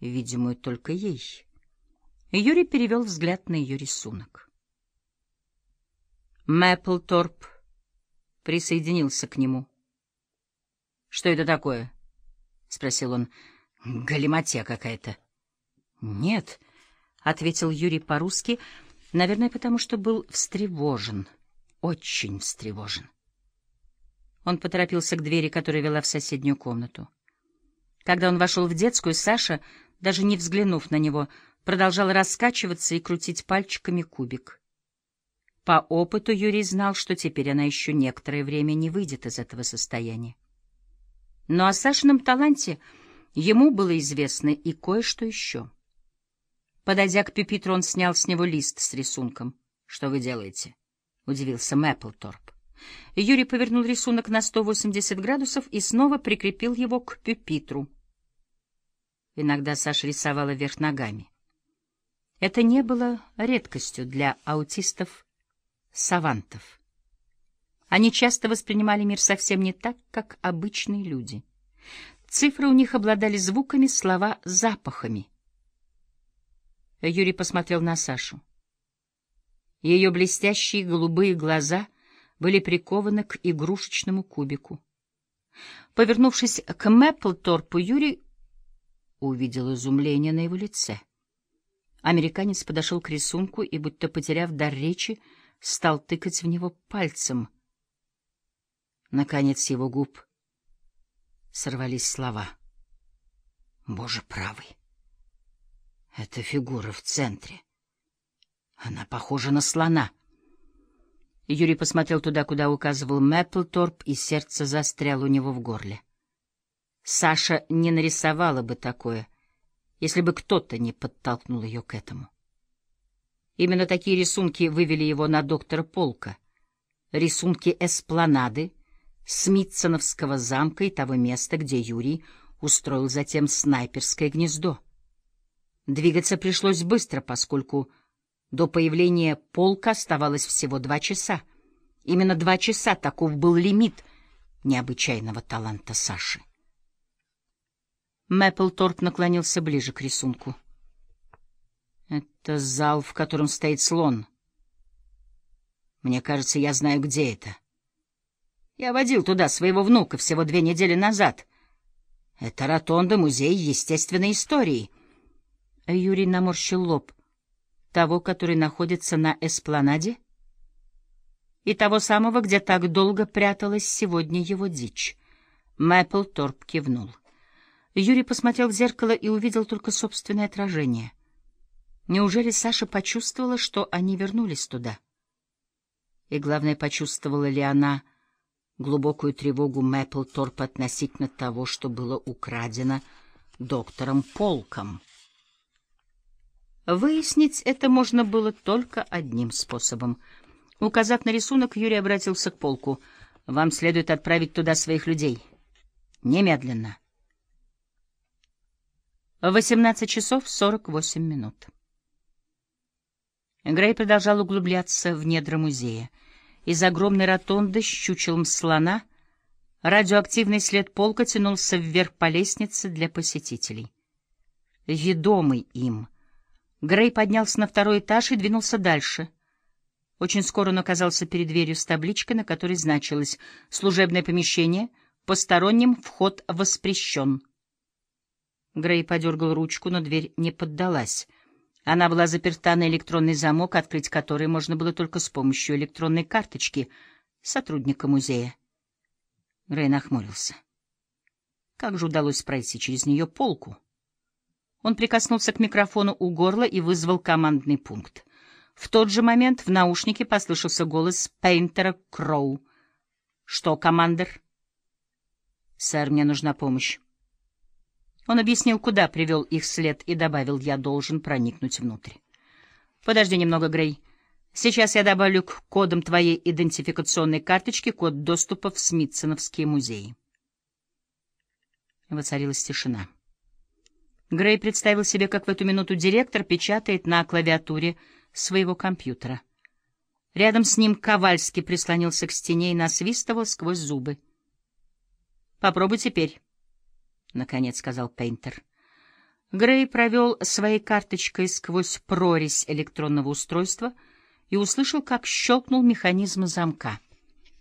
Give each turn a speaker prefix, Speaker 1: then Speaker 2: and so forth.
Speaker 1: видимую только ей. Юрий перевел взгляд на ее рисунок. Мэпплторп присоединился к нему. — Что это такое? — спросил он. — Галиматья какая-то. — Нет, — ответил Юрий по-русски, наверное, потому что был встревожен, очень встревожен. Он поторопился к двери, которая вела в соседнюю комнату. Когда он вошел в детскую, Саша, даже не взглянув на него, продолжал раскачиваться и крутить пальчиками кубик. По опыту Юрий знал, что теперь она еще некоторое время не выйдет из этого состояния. Но о Сашином таланте ему было известно и кое-что еще. Подойдя к пюпитру, он снял с него лист с рисунком. — Что вы делаете? — удивился Мэпплторп. Юрий повернул рисунок на 180 градусов и снова прикрепил его к пюпитру. Иногда Саша рисовала вверх ногами. Это не было редкостью для аутистов-савантов. Они часто воспринимали мир совсем не так, как обычные люди. Цифры у них обладали звуками, слова — запахами. Юрий посмотрел на Сашу. Ее блестящие голубые глаза были прикованы к игрушечному кубику. Повернувшись к Мэпплторпу, Юрий увидел изумление на его лице. Американец подошел к рисунку и, будто потеряв дар речи, стал тыкать в него пальцем. Наконец его губ сорвались слова. «Боже правый! Это фигура в центре. Она похожа на слона». Юрий посмотрел туда, куда указывал Мэпплторп, и сердце застряло у него в горле. Саша не нарисовала бы такое, если бы кто-то не подтолкнул ее к этому. Именно такие рисунки вывели его на доктора Полка. Рисунки эспланады, Смитсоновского замка и того места, где Юрий устроил затем снайперское гнездо. Двигаться пришлось быстро, поскольку до появления полка оставалось всего два часа. Именно два часа таков был лимит необычайного таланта Саши. Мэпплторп наклонился ближе к рисунку. «Это зал, в котором стоит слон. Мне кажется, я знаю, где это. Я водил туда своего внука всего две недели назад. Это ротонда музея естественной истории». Юрий наморщил лоб. «Того, который находится на эспланаде?» «И того самого, где так долго пряталась сегодня его дичь». Мэпплторп кивнул. Юрий посмотрел в зеркало и увидел только собственное отражение. Неужели Саша почувствовала, что они вернулись туда? И главное, почувствовала ли она глубокую тревогу Мэпплторпа относительно того, что было украдено доктором Полком? Выяснить это можно было только одним способом. Указав на рисунок, Юрий обратился к Полку. «Вам следует отправить туда своих людей. Немедленно». 18 часов 48 минут. Грей продолжал углубляться в недра музея. Из огромной ротонды с чучелом слона радиоактивный след полка тянулся вверх по лестнице для посетителей. Ведомый им, Грей поднялся на второй этаж и двинулся дальше. Очень скоро он оказался перед дверью с табличкой, на которой значилось «Служебное помещение, посторонним вход воспрещен». Грей подергал ручку, но дверь не поддалась. Она была заперта на электронный замок, открыть который можно было только с помощью электронной карточки сотрудника музея. Грей нахмурился. Как же удалось пройти через нее полку? Он прикоснулся к микрофону у горла и вызвал командный пункт. В тот же момент в наушнике послышался голос Пейнтера Кроу. — Что, командир? — Сэр, мне нужна помощь. Он объяснил, куда привел их след, и добавил, я должен проникнуть внутрь. Подожди немного, Грей. Сейчас я добавлю к кодам твоей идентификационной карточки код доступа в Смитсоновские музеи. Воцарилась тишина. Грей представил себе, как в эту минуту директор печатает на клавиатуре своего компьютера. Рядом с ним Ковальский прислонился к стене и насвистывал сквозь зубы. — Попробуй теперь. — наконец сказал Пейнтер. Грей провел своей карточкой сквозь прорезь электронного устройства и услышал, как щелкнул механизм замка.